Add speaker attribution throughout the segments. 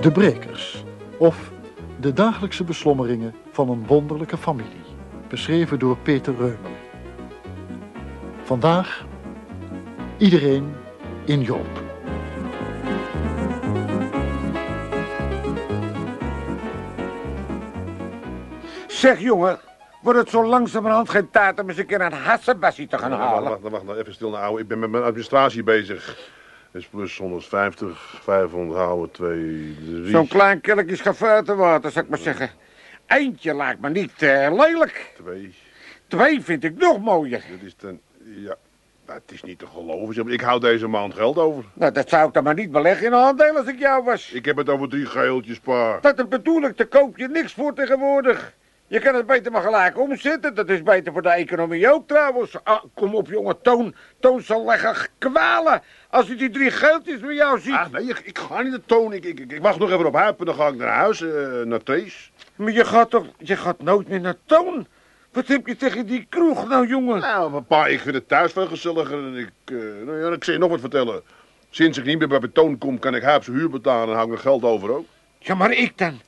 Speaker 1: De Brekers, of de dagelijkse beslommeringen van een wonderlijke familie. Beschreven door Peter Reumer. Vandaag iedereen in Joop.
Speaker 2: Zeg jongen, wordt het zo langzamerhand geen tijd om eens een keer een hassenbassie te gaan halen?
Speaker 3: wacht, wacht, nou, even stil nou, ouwe. Ik ben met mijn administratie bezig. is plus 150, 500 houden, 2, 3.
Speaker 2: Zo'n klein kelkje schavuitenwater, zou ik maar zeggen. Eentje lijkt me niet eh, lelijk.
Speaker 3: 2.
Speaker 2: Twee vind ik nog mooier.
Speaker 3: Dit is ten. Ja. Nou, het is niet te geloven. Ik hou deze maand geld over.
Speaker 2: Nou, dat zou ik dan maar niet beleggen in aandelen als ik jou was.
Speaker 3: Ik heb het over drie geeltjes, pa.
Speaker 2: Dat bedoel ik, daar koop je niks voor tegenwoordig. Je kan het beter maar gelijk omzetten. Dat is beter voor de economie ook trouwens. Ah, kom op, jongen, Toon. Toon zal leggen kwalen als hij die drie geldjes bij jou ziet.
Speaker 3: Ah, nee, ik, ik ga niet naar Toon. Ik, ik, ik wacht nog even op Huip en dan ga ik naar huis, eh, naar Thees.
Speaker 2: Maar je gaat toch, je gaat nooit meer naar Toon? Wat heb je tegen die kroeg nou, jongen?
Speaker 3: Nou, papa, ik vind het thuis veel gezelliger. En ik, eh, nou ja, ik zal je nog wat vertellen. Sinds ik niet meer bij Toon kom, kan ik Huip zijn huur betalen en hou ik geld over ook.
Speaker 2: Ja, maar ik dan?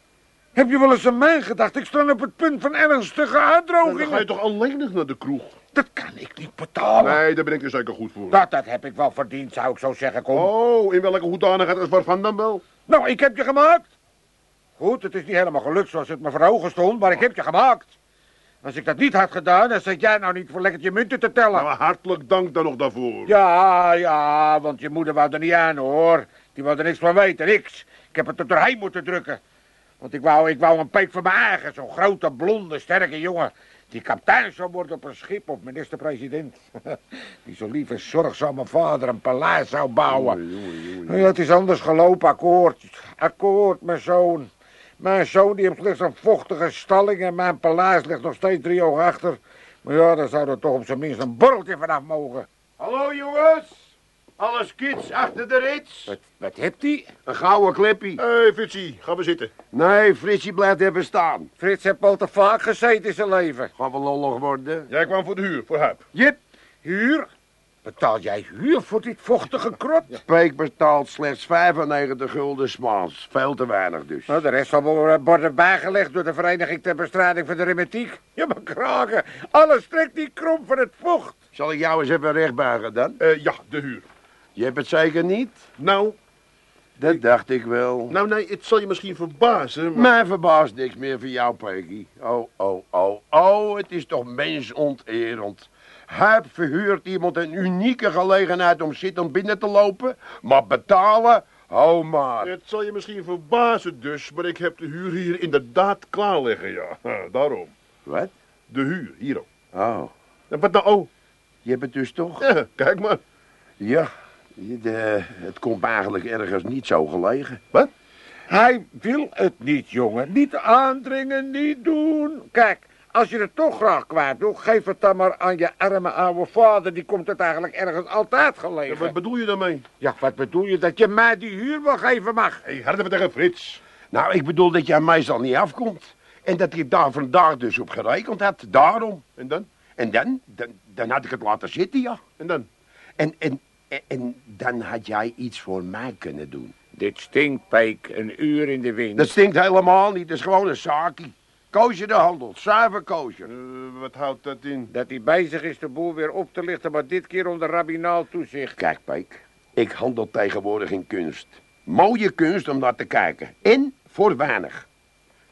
Speaker 2: Heb je wel eens aan mij gedacht? Ik sta op het punt van ernstige
Speaker 3: Dan
Speaker 2: uitdroging.
Speaker 3: ga je toch alleenig naar de kroeg?
Speaker 2: Dat kan ik niet betalen.
Speaker 3: Nee, daar ben ik er zeker goed voor.
Speaker 2: Dat, dat heb ik wel verdiend, zou ik zo zeggen. Kom.
Speaker 3: Oh, in welke hoedanigheid als waarvan dan wel?
Speaker 2: Nou, ik heb je gemaakt. Goed, het is niet helemaal gelukt zoals het me voor ogen stond, maar ik heb je gemaakt. Als ik dat niet had gedaan, dan zat jij nou niet voor lekker je munten te tellen.
Speaker 3: Nou, hartelijk dank dan nog daarvoor.
Speaker 2: Ja, ja, want je moeder wou er niet aan, hoor. Die wou er niks van weten, niks. Ik heb het er doorheen moeten drukken. Want ik wou, ik wou een peet van mijn eigen, zo'n grote, blonde, sterke jongen. Die kapitein zou worden op een schip of minister-president. Die zo lief en zorgzame vader een paleis zou bouwen.
Speaker 3: Jongen.
Speaker 2: Nou Ja, het is anders gelopen, akkoord. Akkoord, mijn zoon. Mijn zoon die heeft slechts een vochtige stalling en mijn paleis ligt nog steeds drie ogen achter. Maar ja, daar zou er toch op zijn minst een borreltje vanaf mogen.
Speaker 4: Hallo jongens. Alles kids achter de rits.
Speaker 2: Wat, wat hebt hij?
Speaker 4: Een gouden klippie.
Speaker 3: Hé, hey, Fitsie, ga we zitten.
Speaker 4: Nee, Fritsie blijft even staan.
Speaker 2: Frits heeft al te vaak gezeten in zijn leven.
Speaker 4: Gaan we lollig worden?
Speaker 3: Jij kwam voor de huur, voor Huip.
Speaker 4: Jip.
Speaker 2: Huur? Betaal jij huur voor dit vochtige krot?
Speaker 4: Peek betaalt slechts 95 gulden smaals. Veel te weinig dus.
Speaker 2: Nou, de rest zal wel eh, worden bijgelegd door de Vereniging ter Bestrijding van de Remetiek. Ja, maar kraken. Alles trekt die krom van het vocht.
Speaker 4: Zal ik jou eens even rechtbuigen dan?
Speaker 3: Eh, ja, de huur.
Speaker 4: Je hebt het zeker niet?
Speaker 3: Nou,
Speaker 4: Dat dacht ik wel.
Speaker 3: nou nee, het zal je misschien verbazen, maar...
Speaker 4: Mij verbaast niks meer van jou, Peekie. Oh, oh, oh, oh, het is toch mensonterend. Huip verhuurt iemand een unieke gelegenheid om zittend binnen te lopen, maar betalen, oh maar.
Speaker 3: Het zal je misschien verbazen dus, maar ik heb de huur hier inderdaad klaar liggen, ja. Daarom.
Speaker 4: Wat?
Speaker 3: De huur, hier ook.
Speaker 4: Oh,
Speaker 3: wat nou, oh,
Speaker 4: je hebt het dus toch?
Speaker 3: ja, kijk maar.
Speaker 4: Ja, de, het komt eigenlijk ergens niet zo gelegen.
Speaker 3: Wat?
Speaker 2: Hij wil het niet, jongen. Niet aandringen, niet doen. Kijk, als je het toch graag kwijt wil, geef het dan maar aan je arme oude vader. Die komt het eigenlijk ergens altijd
Speaker 3: Ja,
Speaker 2: gelegen.
Speaker 3: wat bedoel je daarmee?
Speaker 2: Ja, wat bedoel je? Dat je mij die huur wel geven mag?
Speaker 3: Hé, hey, even tegen Frits.
Speaker 4: Nou, ik bedoel dat jij meestal niet afkomt. En dat ik daar vandaag dus op gerekend had, daarom.
Speaker 3: En dan?
Speaker 4: En dan, dan, dan had ik het laten zitten, ja.
Speaker 3: En dan?
Speaker 4: En, en, en, dan had jij iets voor mij kunnen doen.
Speaker 2: Dit stinkt, Peek. Een uur in de wind.
Speaker 4: Dat stinkt helemaal niet, dat is gewoon een zaakie. Koosje de handel, zuiver koosje.
Speaker 3: Eh, wat houdt dat in?
Speaker 2: Dat hij bezig is de boel weer op te lichten, maar dit keer onder rabbinaal toezicht.
Speaker 4: Kijk, Peek, ik handel tegenwoordig in kunst. Mooie kunst om naar te kijken. En voor weinig.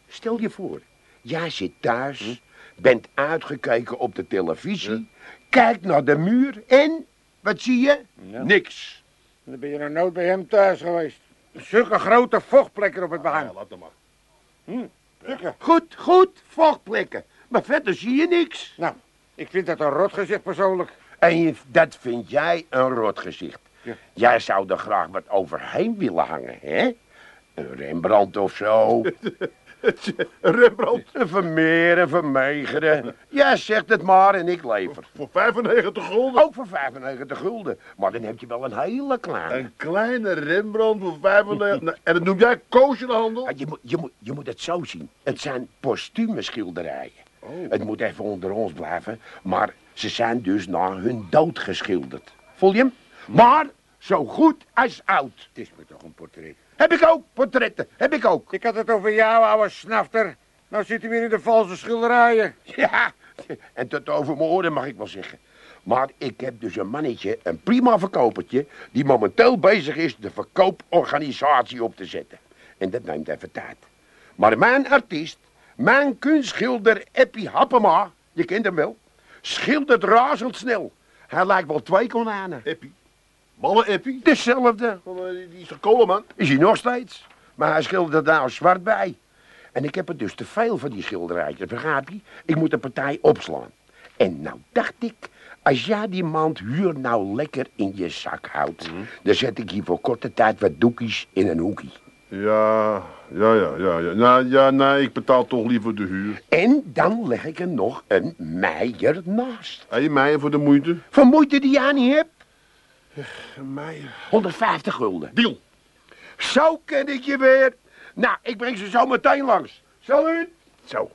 Speaker 4: Stel je voor, jij zit thuis, bent uitgekeken op de televisie, kijkt naar de muur en, wat zie je?
Speaker 2: Ja.
Speaker 4: Niks.
Speaker 2: Dan ben je nog nooit bij hem thuis geweest. Zulke grote vochtplekken op het
Speaker 3: Ja,
Speaker 2: behang.
Speaker 3: laat hem maar.
Speaker 2: Zulke.
Speaker 4: Goed, goed, vochtplekken. Maar verder zie je niks.
Speaker 2: Nou, ik vind dat een rot gezicht persoonlijk.
Speaker 4: En je- dat vind jij een rot gezicht.
Speaker 2: Ja.
Speaker 4: Jij zou er graag wat overheen willen hangen, hè? Een Rembrandt of zo.
Speaker 3: Rembrandt,
Speaker 4: Vermeer, een Vermeegeren. Jij zegt het maar en ik lever.
Speaker 3: voor 95 gulden.
Speaker 4: Ook voor 95 gulden. Maar dan heb je wel een hele kleine.
Speaker 3: Een kleine Rembrandt voor 95... Nou, en dat noem jij koosje de handel?
Speaker 4: Ja, Je moet, je, moet, je moet het zo zien. Het zijn postume schilderijen. Het moet even onder ons blijven, maar ze zijn dus na hun dood geschilderd. Voel je hem? Maar zo goed als oud.
Speaker 2: Het is me toch een portret.
Speaker 4: Heb ik ook, portretten, heb ik ook.
Speaker 2: Ik had het over jou, ouwe snafter. Nou zit hij weer in de valse schilderijen.
Speaker 4: Ja, en tot over mijn oren mag ik wel zeggen. Maar ik heb dus een mannetje, een prima verkopertje... die momenteel bezig is de verkooporganisatie op te zetten. En dat neemt even tijd. Maar mijn artiest, mijn kunstschilder Eppie Happema... je kent hem wel, schildert razendsnel. Hij lijkt wel twee konijnen.
Speaker 3: Eppie. Malle Eppie.
Speaker 4: Dezelfde.
Speaker 3: Oh, Die die is toch kolenman?
Speaker 4: Is hij nog steeds. Maar hij schildert er nou zwart bij. En ik heb er dus te veel van die schilderijtjes, begrijp je? Ik moet de partij opslaan. En nou dacht ik, als jij die maand huur nou lekker in je zak houdt... dan zet ik hier voor korte tijd wat doekjes in een hoekje.
Speaker 3: Ja, ja, ja, ja. ja. Nou, ja, nee, ik betaal toch liever de huur.
Speaker 4: En dan leg ik er nog een meijer naast.
Speaker 3: Heb je mij voor de moeite?
Speaker 4: Van moeite die jij niet hebt.
Speaker 3: Meijer.
Speaker 4: 150 gulden.
Speaker 3: Deal.
Speaker 4: Zo ken ik je weer. Nou, ik breng ze zo meteen langs. Salut. Zo.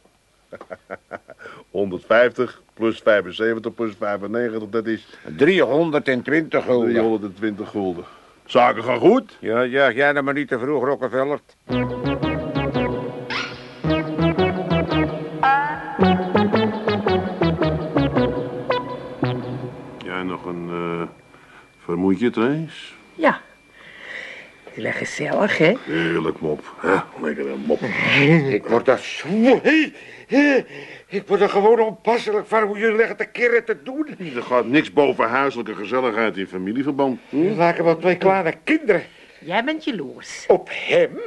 Speaker 3: 150 plus 75 plus 95, dat is
Speaker 2: 320 gulden.
Speaker 3: 320 gulden. Zaken gaan goed.
Speaker 2: Ja, ja, jij dan maar niet te vroeg, Rockefeller.
Speaker 3: Jij nog een uh, vermoeidje, Trace?
Speaker 5: Ja. Heel gezellig, hè?
Speaker 3: Heerlijk mop. Hè? Lekker een mop.
Speaker 2: Ik word daar zo... Hey, hey, ik word er gewoon onpasselijk van hoe jullie leggen te keren te doen.
Speaker 3: Er gaat niks boven huiselijke gezelligheid in familieverband. Hm?
Speaker 2: We lijken wel twee kleine kinderen.
Speaker 5: Jij bent jaloers.
Speaker 2: Op hem?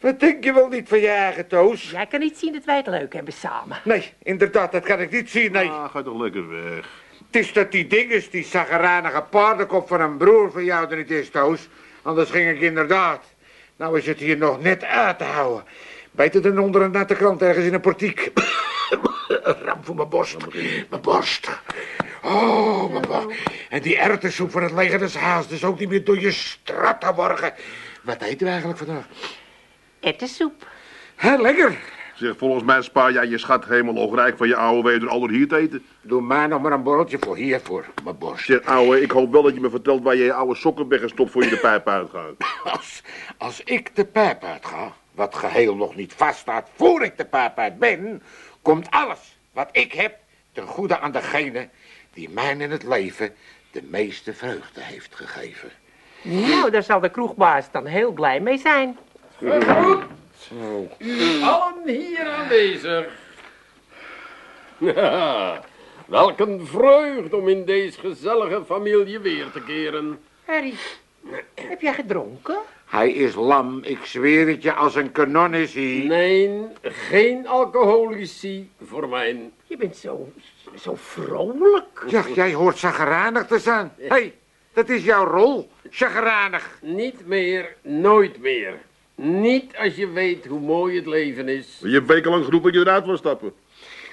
Speaker 2: Wat denk je wel niet van je eigen toos?
Speaker 5: Jij kan niet zien dat wij het leuk hebben samen.
Speaker 2: Nee, inderdaad, dat kan ik niet zien, nee.
Speaker 3: Ah, ga toch lekker weg.
Speaker 2: Het is dat die ding is, die zaggeranige paardenkop van een broer van jou er niet is, Toos. Anders ging ik inderdaad. Nou is het hier nog net uit te houden. Beter dan onder een natte krant ergens in een portiek. ramp voor mijn borst. Mijn borst. Oh, mijn borst. En die erwtensoep van het leger des haas, dus ook niet meer door je strat te worgen. Wat eten we eigenlijk vandaag?
Speaker 5: Ettensoep.
Speaker 2: Hé, lekker.
Speaker 3: Zeg, volgens mij spaar jij je schat helemaal rijk van je oude weer door al hier te eten.
Speaker 2: Doe mij nog maar een borreltje voor hier, voor mijn borst.
Speaker 3: Zeg, ouwe, ik hoop wel dat je me vertelt waar je je oude sokken weg gestopt voor je de pijp uitgaat.
Speaker 2: Als, als ik de pijp uitga, wat geheel nog niet vaststaat voor ik de pijp uit ben, komt alles wat ik heb ten goede aan degene die mij in het leven de meeste vreugde heeft gegeven.
Speaker 5: Nou, daar zal de kroegbaas dan heel blij mee zijn.
Speaker 6: Goed. U allen hier aanwezig. Ja, welk een vreugde om in deze gezellige familie weer te keren.
Speaker 5: Harry, heb jij gedronken?
Speaker 2: Hij is lam, ik zweer het je als een kanon is hij.
Speaker 6: Nee, geen alcoholici voor mij.
Speaker 5: Je bent zo, zo vrolijk.
Speaker 2: Ja, jij hoort chageranig te zijn. Hé, hey, dat is jouw rol, chageranig.
Speaker 6: Niet meer, nooit meer. Niet als je weet hoe mooi het leven is.
Speaker 3: Je hebt wekenlang geroepen dat je eruit wil stappen.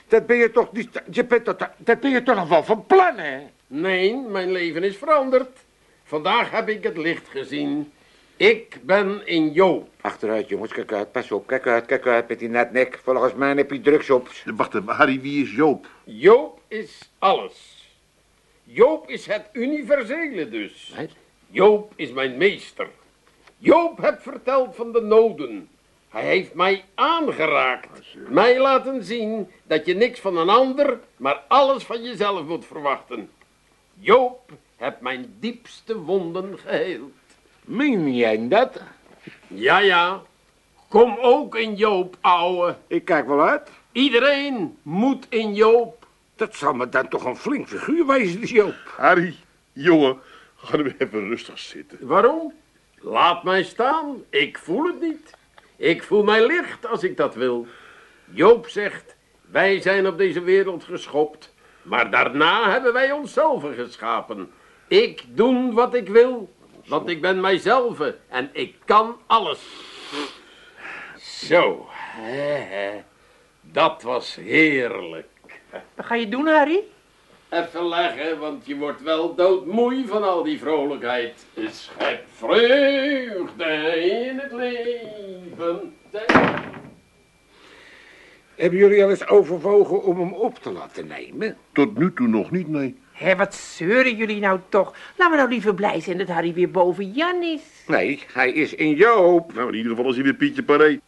Speaker 2: Dat ben je toch niet, je bent dat, dat ben je toch nog wel van plan, hè?
Speaker 6: Nee, mijn leven is veranderd. Vandaag heb ik het licht gezien. Ik ben in Joop.
Speaker 2: Achteruit, jongens, kijk uit, pas op, kijk uit, kijk uit met die netnek. Volgens mij heb je drugs op.
Speaker 3: Wacht even, Harry, wie is Joop?
Speaker 6: Joop is alles. Joop is het universele dus.
Speaker 2: Wat?
Speaker 6: Joop is mijn meester. Joop heeft verteld van de noden. Hij heeft mij aangeraakt. Mij laten zien dat je niks van een ander, maar alles van jezelf moet verwachten. Joop heeft mijn diepste wonden geheeld.
Speaker 2: Meen jij dat?
Speaker 6: Ja, ja. Kom ook in Joop, ouwe.
Speaker 2: Ik kijk wel uit.
Speaker 6: Iedereen moet in Joop.
Speaker 2: Dat zal me dan toch een flink figuur die Joop.
Speaker 3: Harry, jongen, ga nu even rustig zitten.
Speaker 6: Waarom? Laat mij staan. Ik voel het niet. Ik voel mij licht als ik dat wil. Joop zegt, wij zijn op deze wereld geschopt, maar daarna hebben wij onszelf geschapen. Ik doe wat ik wil, want ik ben mijzelf en ik kan alles. Zo, dat was heerlijk.
Speaker 5: Wat ga je doen, Harry?
Speaker 6: Even leggen, want je wordt wel doodmoei van al die vrolijkheid. Schep vreugde in het leven.
Speaker 2: Hebben jullie al eens overwogen om hem op te laten nemen?
Speaker 3: Tot nu toe nog niet, nee.
Speaker 5: Hé, wat zeuren jullie nou toch? Laten we nou liever blij zijn dat Harry weer boven Jan is.
Speaker 2: Nee, hij is in Joop.
Speaker 3: Nou, in ieder geval is hij weer Pietje Paré.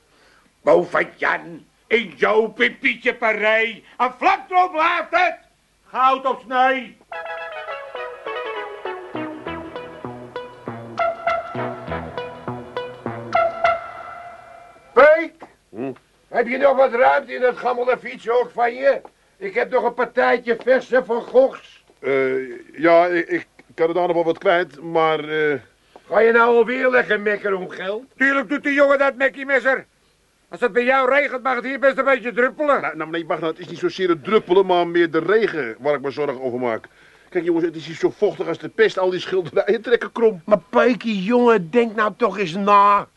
Speaker 2: Boven Jan. In Joop, in Pietje Paré. En vlak erop het. Goud op snee.
Speaker 4: Peek, heb je nog wat ruimte in het gammele fietshok van je? Ik heb nog een partijtje verse van Gogs.
Speaker 3: Eh, ja, ik, ik kan er daar nog wel wat kwijt, maar... eh,
Speaker 4: Ga je nou alweer lekker mekkeren om geld?
Speaker 2: Tuurlijk doet die jongen dat, Mekkie Messer. Als het bij jou regent, mag het hier best een beetje druppelen.
Speaker 3: nou, nou, nee, wacht nou, het is niet zozeer het druppelen, maar meer de regen waar ik me zorgen over maak. Kijk jongens, het is hier zo vochtig als de pest, al die schilderijen trekken krom.
Speaker 4: Maar Peekie, jongen, denk nou toch eens na.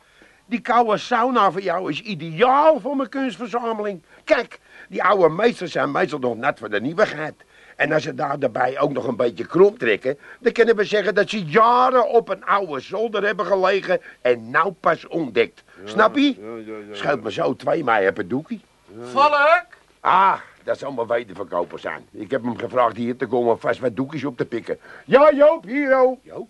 Speaker 4: Die koude sauna van jou is ideaal voor mijn kunstverzameling. Kijk, die oude meesters zijn meestal nog net voor de nieuwigheid. En als ze daar daarbij ook nog een beetje krom trekken... dan kunnen we zeggen dat ze jaren op een oude zolder hebben gelegen... en nou pas ontdekt. Snap je?
Speaker 3: Ja, ja, ja.
Speaker 4: Schuilt me zo twee mei op het doekie.
Speaker 5: Volk!
Speaker 4: Ah, dat zal mijn wederverkoper zijn. Ik heb hem gevraagd hier te komen vast wat doekjes op te pikken. Ja, Joop, hier, oh. Joop?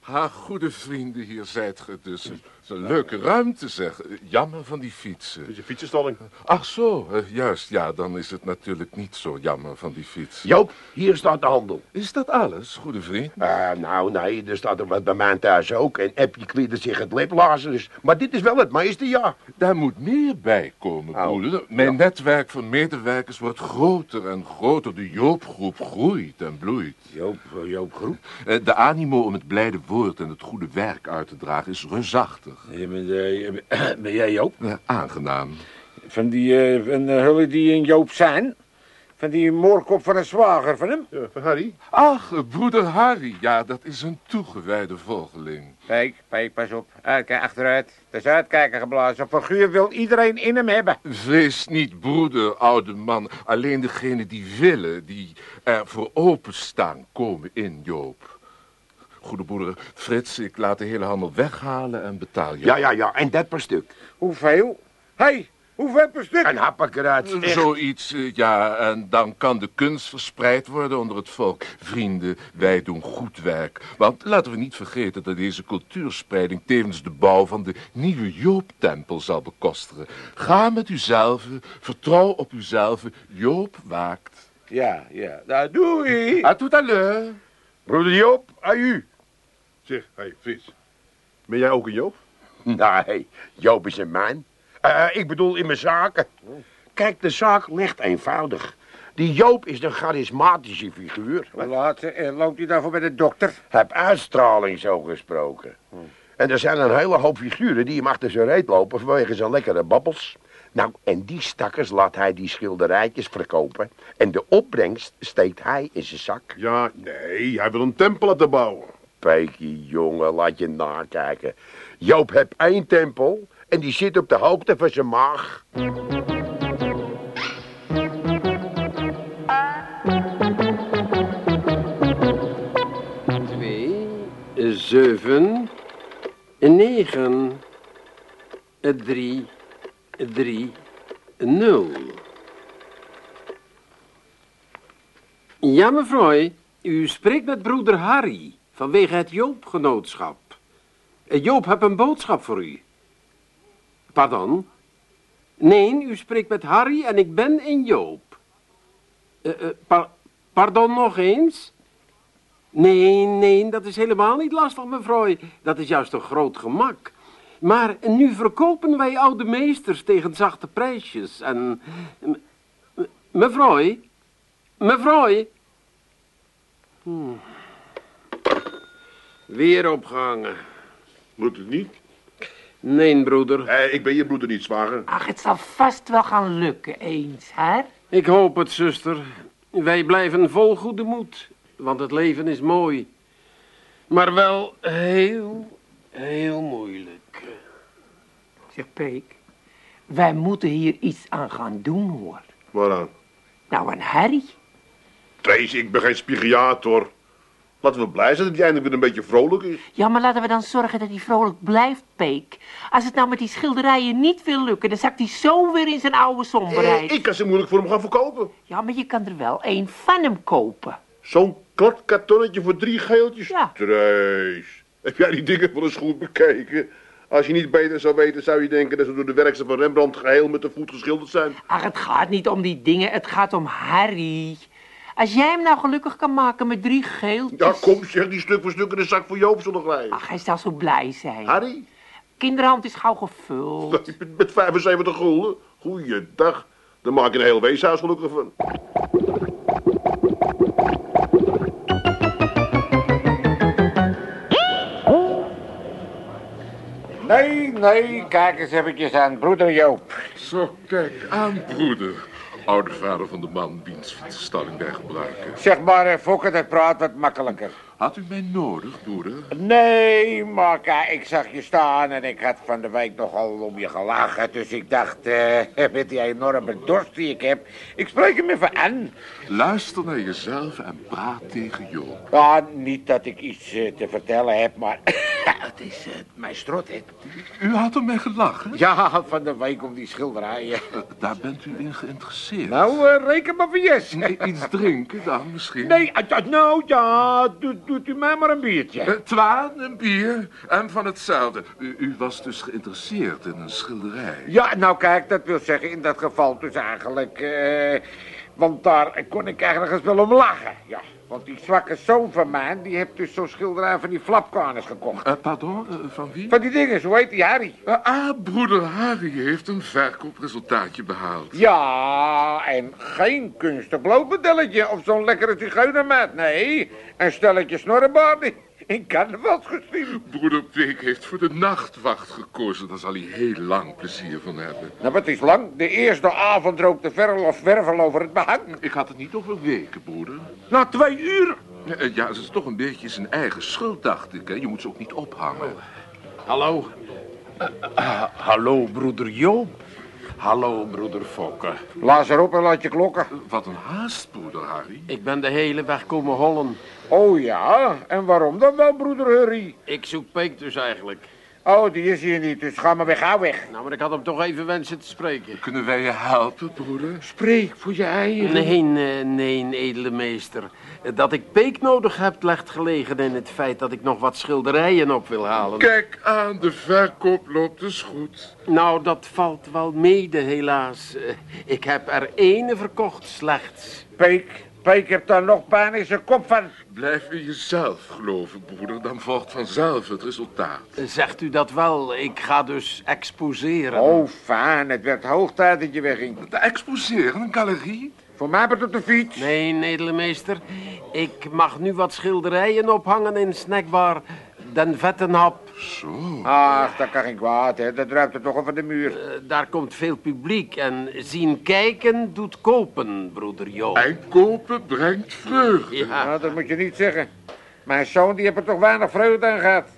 Speaker 7: Ha, goede vrienden, hier zijt ge dus. Een leuke ruimte, zeg. Jammer van die fietsen.
Speaker 3: Het is een fietsenstalling.
Speaker 7: Ach zo, eh, juist. Ja, dan is het natuurlijk niet zo jammer van die fiets.
Speaker 4: Joop, hier staat de handel.
Speaker 7: Is dat alles, goede vriend?
Speaker 4: Eh, nou, nee, er staat er wat bij mij thuis ook. En Appje kliedert zich het liplazers. Maar dit is wel het meeste, ja.
Speaker 7: Daar moet meer bij komen,
Speaker 4: Oh,
Speaker 7: broeder. Mijn netwerk van medewerkers wordt groter en groter. De Joopgroep groeit en bloeit.
Speaker 4: Joop, eh, Joop Groep.
Speaker 7: Eh, De animo om het blijde woord en het goede werk uit te dragen is reusachtig.
Speaker 4: Ben jij Joop?
Speaker 7: Eh, aangenaam.
Speaker 2: Van die eh van, eh, hullen die in Joop zijn. Van die moorkop van een zwager van hem.
Speaker 3: Ja, van Harry.
Speaker 7: Ach, eh, broeder Harry. Ja, dat is een toegewijde volgeling.
Speaker 2: Kijk, kijk, pas op. Uitkijk achteruit. Het is uitkijken geblazen. Een figuur wil iedereen in hem hebben.
Speaker 7: Vrees niet, broeder, oude man. Alleen degenen die willen, die er voor openstaan, komen in, Joop. Goede broeder Frits, ik laat de hele handel weghalen en betaal je.
Speaker 4: Ja, ja, ja. En dat per stuk.
Speaker 2: Hoeveel? Hé, hey, hoeveel per stuk?
Speaker 4: Een. Echt.
Speaker 7: Zoiets, eh, ja, en dan kan de kunst verspreid worden onder het volk. Vrienden, wij doen goed werk. Want laten we niet vergeten dat deze cultuurspreiding tevens de bouw van de nieuwe Joop-tempel zal bekostigen. Ga met uzelf, vertrouw op uzelf, Joop waakt.
Speaker 2: Ja, ja. Nou, doei.
Speaker 7: À tout à l'heure.
Speaker 4: Broeder Joop, aan u.
Speaker 3: Zeg, hé, hey, Frits. Ben jij ook een Joop?
Speaker 4: Nee, Joop is een man. Eh, ik bedoel in mijn zaken. Kijk, de zaak ligt eenvoudig. Die Joop is een charismatische figuur.
Speaker 2: Hoe laat eh, loopt hij daarvoor bij de dokter?
Speaker 4: Heb uitstraling zo gesproken. En er zijn een hele hoop figuren die hem achter zijn reet lopen vanwege zijn lekkere babbels. Nou, en die stakkers laat hij die schilderijtjes verkopen. En de opbrengst steekt hij in zijn zak.
Speaker 3: Ja, nee, hij wil een tempel laten bouwen.
Speaker 4: Peekie, jongen, laat je nakijken. Joop heeft één tempel en die zit op de hoogte van zijn maag.
Speaker 6: Twee, zeven, negen, drie, drie, nul. Ja, mevrouw, u spreekt met broeder Harry vanwege het Joopgenootschap. Eh, Joop heb een boodschap voor u. Pardon? Nee, u spreekt met Harry en ik ben in Joop. Eh, eh, pa- pardon nog eens? Nee, nee, dat is helemaal niet lastig, mevrouw. Dat is juist een groot gemak. Maar nu verkopen wij oude meesters tegen zachte prijsjes. En... Mevrouw? Mevrouw? Hmm. Weer opgehangen.
Speaker 3: Moet het niet?
Speaker 6: Nee, broeder.
Speaker 3: Eh, ik ben je broeder niet, zwager.
Speaker 5: Ach, het zal vast wel gaan lukken eens, hè?
Speaker 6: Ik hoop het, zuster. Wij blijven vol goede moed, want het leven is mooi. Maar wel heel, heel moeilijk.
Speaker 5: Zeg, Peek, wij moeten hier iets aan gaan doen, hoor.
Speaker 3: Waaraan?
Speaker 5: Nou, aan Harry.
Speaker 3: Trace, ik ben geen psychiater. Laten we blij zijn dat hij eindelijk weer een beetje vrolijk is.
Speaker 5: Ja, maar laten we dan zorgen dat hij vrolijk blijft, Peek. Als het nou met die schilderijen niet wil lukken, dan zakt hij zo weer in zijn oude
Speaker 3: Eh,
Speaker 5: somberheid.
Speaker 3: ik kan ze moeilijk voor hem gaan verkopen.
Speaker 5: Ja, maar je kan er wel één van hem kopen.
Speaker 3: Zo'n kort kartonnetje voor drie geeltjes.
Speaker 5: Ja.
Speaker 3: Heb jij die dingen wel eens goed bekeken? Als je niet beter zou weten, zou je denken dat ze door de werkster van Rembrandt geheel met de voet geschilderd zijn.
Speaker 5: Ach, het gaat niet om die dingen, het gaat om Harry. Als jij hem nou gelukkig kan maken met drie geeltjes...
Speaker 3: Ja, kom zeg, die stuk voor stuk in de zak voor Joop zullen glijden.
Speaker 5: Ach, hij zal zo blij zijn.
Speaker 3: Harry?
Speaker 5: Kinderhand is gauw gevuld.
Speaker 3: Met- Met 75 gulden? Goeiedag. Dan maak je een heel weeshuis gelukkig van.
Speaker 2: Nee, nee, kijk eens eventjes aan, broeder Joop.
Speaker 7: Zo, kijk aan, broeder. Oude vader van de man wiens fietsstalling wij gebruiken.
Speaker 2: Zeg maar, eh, Fokker, dat praat wat makkelijker.
Speaker 7: Had u mij nodig, broeder?
Speaker 2: Nee, maar kijk, ik zag je staan en ik had van de week nogal om je gelachen. Dus ik dacht, eh, met die enorme dorst die ik heb, ik spreek hem even aan.
Speaker 7: Luister naar jezelf en praat tegen Joop.
Speaker 2: Ja, niet dat ik iets eh, te vertellen heb, maar het is eh, mijn strot, hè.
Speaker 7: U had om mij gelachen?
Speaker 2: Ja, van de week om die schilderijen.
Speaker 7: Daar bent u in geïnteresseerd.
Speaker 2: Nou, eh, reken maar voor yes.
Speaker 7: Nee, iets drinken dan misschien?
Speaker 2: Nee, eh, dat- nou ja, doet, doet u mij maar een biertje.
Speaker 7: Eh, Twaan, een bier en van hetzelfde. U, u was dus geïnteresseerd in een schilderij.
Speaker 2: Ja, nou kijk, dat wil zeggen in dat geval dus eigenlijk... want daar kon ik eigenlijk wel om lachen, ja. Want die zwakke zoon van mij, die heeft dus zo'n schilderij van die flapkaners gekocht.
Speaker 7: Eh, pardon, eh, van wie?
Speaker 2: Van die dingen, zo heet die Harry.
Speaker 7: Eh, ah, broeder Harry heeft een verkoopresultaatje behaald.
Speaker 2: Ja, en geen kunstig blootmodelletje of zo'n lekkere zigeunermaat. Nee, een stelletje snorrebaarden in carnavalskostuum.
Speaker 7: Broeder Peek heeft voor de nachtwacht gekozen. Daar zal hij heel lang plezier van hebben.
Speaker 2: Nou, wat is lang. De eerste avond rook de verl of zwervel over het behang.
Speaker 7: Ik had het niet over weken, broeder.
Speaker 2: Na twee uur.
Speaker 7: Eh, Ja, het is toch een beetje zijn eigen schuld, dacht ik. Hè? Je moet ze ook niet ophangen.
Speaker 6: Hallo. Ah, hallo, broeder Joop. Hallo, broeder Fokke.
Speaker 2: Blaas erop en laat je klokken.
Speaker 7: Eh, Wat een haast, broeder Harry.
Speaker 6: Ik ben de hele weg komen hollen.
Speaker 2: Oh ja, en waarom dan wel, broeder Hurry?
Speaker 6: Ik zoek Peek dus eigenlijk.
Speaker 2: Oh, die is hier niet, dus ga maar weg, gauw weg.
Speaker 6: Nou, maar ik had hem toch even wensen te spreken.
Speaker 7: Kunnen wij je helpen, broeder?
Speaker 2: Spreek voor je eigen.
Speaker 6: Nee, nee, nee, edele meester. Dat ik Peek nodig heb, legt gelegen in het feit dat ik nog wat schilderijen op wil halen.
Speaker 7: Kijk aan, de verkoop loopt dus goed.
Speaker 6: Nou, dat valt wel mede, helaas. Eh, Ik heb er ene verkocht, slechts.
Speaker 2: Peek, Peek heeft daar nog pijn in zijn kop van.
Speaker 7: Blijf in jezelf geloven, broeder. Dan volgt vanzelf het resultaat.
Speaker 6: Zegt u dat wel? Ik ga dus exposeren.
Speaker 2: Oh, fijn, het werd hoog tijd dat je wegging.
Speaker 7: Te exposeren, een galerie?
Speaker 2: Voor mij wordt op de fiets.
Speaker 6: Nee, edele meester. Ik mag nu wat schilderijen ophangen in snackbar Den Vettenhap.
Speaker 7: Zo.
Speaker 2: Ach, dat kan geen kwaad, hè. Dat ruikt er toch over de muur.
Speaker 6: Eh, daar komt veel publiek en zien kijken doet kopen, broeder Jo.
Speaker 7: En kopen brengt vreugde.
Speaker 6: Ja,
Speaker 2: Nou, dat moet je niet zeggen. Mijn zoon, die heeft er toch weinig vreugde aan gehad.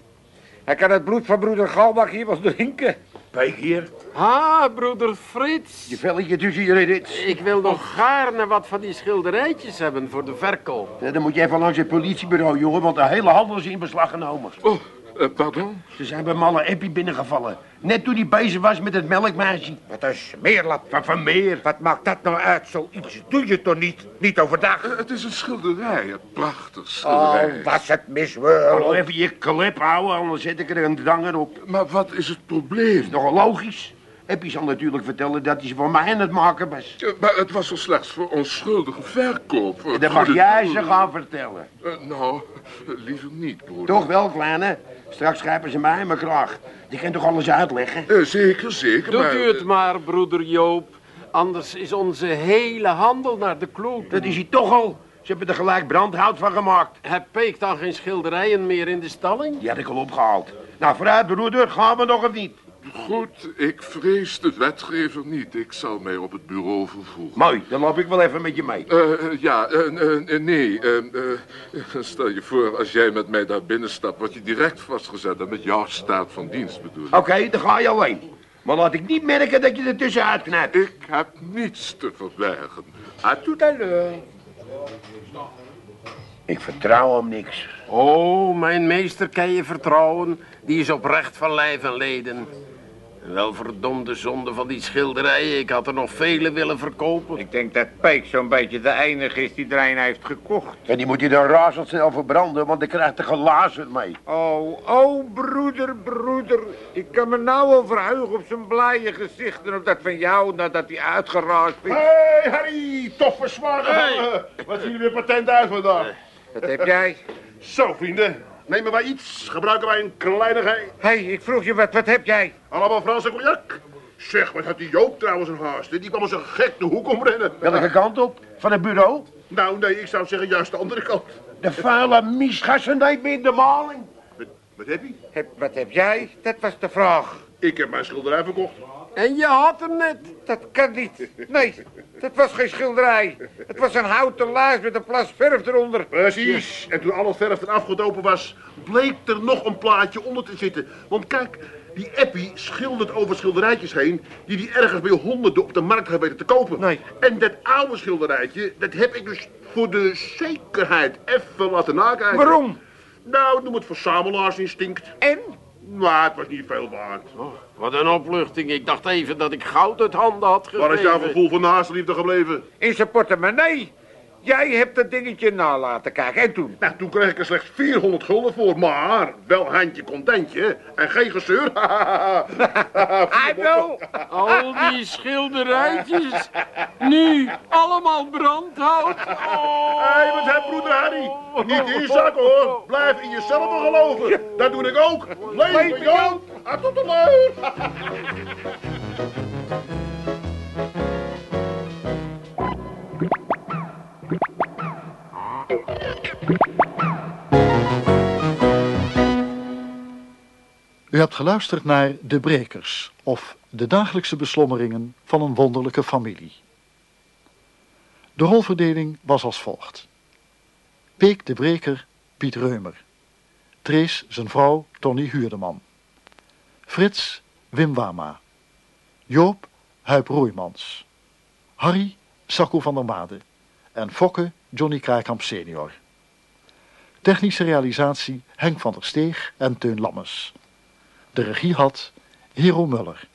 Speaker 2: Hij kan het bloed van broeder Galbach hier wel drinken.
Speaker 4: Kijk hier,
Speaker 6: ha, broeder Frits.
Speaker 4: je velletje tussen je rits.
Speaker 6: Ik wil nog gaarne wat van die schilderijtjes hebben voor de verkoop.
Speaker 4: Ja, dan moet je even langs het politiebureau, jongen, want de hele handel is in beslag genomen.
Speaker 7: Oh, eh, pardon?
Speaker 4: Ze zijn bij Malle Eppie binnengevallen. Net toen hij bezig was met het melkmeisje.
Speaker 2: Wat een smeerlap.
Speaker 4: Van Van Meer.
Speaker 2: Wat maakt dat nou uit? Zoiets doe je toch niet? Niet overdag?
Speaker 7: Eh, het is een schilderij, een prachtig
Speaker 2: Oh,
Speaker 7: schilderij.
Speaker 2: was het
Speaker 4: Hallo,
Speaker 2: miswurl.
Speaker 4: even je klep houden, anders zet ik er een dranger op.
Speaker 7: Maar wat is het probleem?
Speaker 4: Nogal logisch. Eppie zal natuurlijk vertellen dat hij ze voor mij aan het maken was.
Speaker 7: Eh, maar het was wel slechts voor onschuldige verkoop.
Speaker 4: Dat mag jij ze gaan vertellen.
Speaker 7: Eh, nou, eh, liever niet, broeder.
Speaker 4: Toch wel, kleine? Straks grijpen ze mij in mijn kraag. Die kan toch alles uitleggen?
Speaker 7: Eh, zeker, zeker,
Speaker 6: Doet
Speaker 7: maar...
Speaker 6: u het maar, broeder Joop. Anders is onze hele handel naar de kloot.
Speaker 4: Dat is hij toch al. Ze hebben er gelijk brandhout van gemaakt.
Speaker 6: Heb Peek dan geen schilderijen meer in de stalling?
Speaker 4: Die had ik al opgehaald. Nou, vooruit, broeder, gaan we nog of niet?
Speaker 7: Goed, ik vrees de wetgever niet. Ik zal mij op het bureau vervoegen.
Speaker 4: Mooi, dan loop ik wel even met je mee.
Speaker 7: Eh, eh, ja, eh, eh, eh, nee. eh, eh, stel je voor, als jij met mij daar binnen stapt, word je direct vastgezet en met jouw staat van dienst bedoel ik.
Speaker 4: Oké, dan ga je alleen. Maar laat ik niet merken dat je er tussenuit knijpt.
Speaker 7: Ik heb niets te verbergen. À tout à l'heure.
Speaker 4: Ik vertrouw hem niks.
Speaker 6: Oh, mijn meester kan je vertrouwen. Die is oprecht van lijf en leden. Wel verdomde zonde van die schilderijen. Ik had er nog vele willen verkopen.
Speaker 2: Ik denk dat Peek zo'n beetje de enige is die er een heeft gekocht.
Speaker 4: En die moet hij dan razendsnel verbranden, want ik krijg er glazen mee.
Speaker 2: Oh, oh, broeder, broeder. Ik kan me nou wel verheugen op zijn blije gezicht en op dat van jou nadat hij uitgeraasd is.
Speaker 3: Hé, hey, Harry, toffe zwaar. Wat zien jullie weer patent uit vandaag?
Speaker 2: Wat heb jij?
Speaker 3: Zo, vrienden. Nemen wij iets, gebruiken wij een kleinigheid.
Speaker 2: Hé, hey, ik vroeg je wat, wat heb jij?
Speaker 3: Allemaal Franse cognac. Zeg, wat had die Joop trouwens een haast. Die kwam als een gek de hoek omrennen.
Speaker 4: Welke kant op? Van het bureau?
Speaker 3: Nou, nee, ik zou zeggen juist de andere kant.
Speaker 4: De vuile miesgassenijt in de maling.
Speaker 3: Wat, wat heb je?
Speaker 2: Heb, wat heb jij? Dat was de vraag.
Speaker 3: Ik heb mijn schilderij verkocht.
Speaker 6: En je had hem net.
Speaker 2: Dat kan niet. Nee, dat was geen schilderij. Het was een houten laars met een plas verf eronder.
Speaker 3: Precies. En toen alle verf eraf gedopen was, bleek er nog een plaatje onder te zitten. Want kijk, die Eppie schildert over schilderijtjes heen... die hij ergens bij honderden op de markt had weten te kopen.
Speaker 2: Nee.
Speaker 3: En dat oude schilderijtje, dat heb ik dus voor de zekerheid even laten nakijken.
Speaker 2: Waarom?
Speaker 3: Nou, noem het verzamelaarsinstinct.
Speaker 2: En?
Speaker 3: Maar het was niet veel waard.
Speaker 6: Wat een opluchting. Ik dacht even dat ik goud uit handen had gegeven.
Speaker 3: Waar is jouw gevoel voor naastenliefde gebleven?
Speaker 2: In zijn portemonnee. Jij hebt dat dingetje na laten kijken. En toen?
Speaker 3: Nou, toen kreeg ik er slechts 400 gulden voor, maar wel handje contentje en geen gezeur.
Speaker 2: Hij wel.
Speaker 6: Al die schilderijtjes. Nu allemaal brandhout. Oh.
Speaker 3: Hé, hey, wat heb broeder Harry? Niet in je zak hoor. Blijf in jezelf geloven. Dat doe ik ook. Leven Joop. Ah, tot de leuk.
Speaker 1: Hebt geluisterd naar De Brekers, of de dagelijkse beslommeringen van een wonderlijke familie. De rolverdeling was als volgt. Peek de Breker, Piet Reumer. Trees, zijn vrouw, Tony Huurdeman. Frits, Wim Wama. Joop, Huip Roeimans. Harry, Sakko van der Made. En Fokke, Johnny Kraaikamp senior. Technische realisatie Henk van der Steeg en Teun Lammes. De regie had Hero Muller.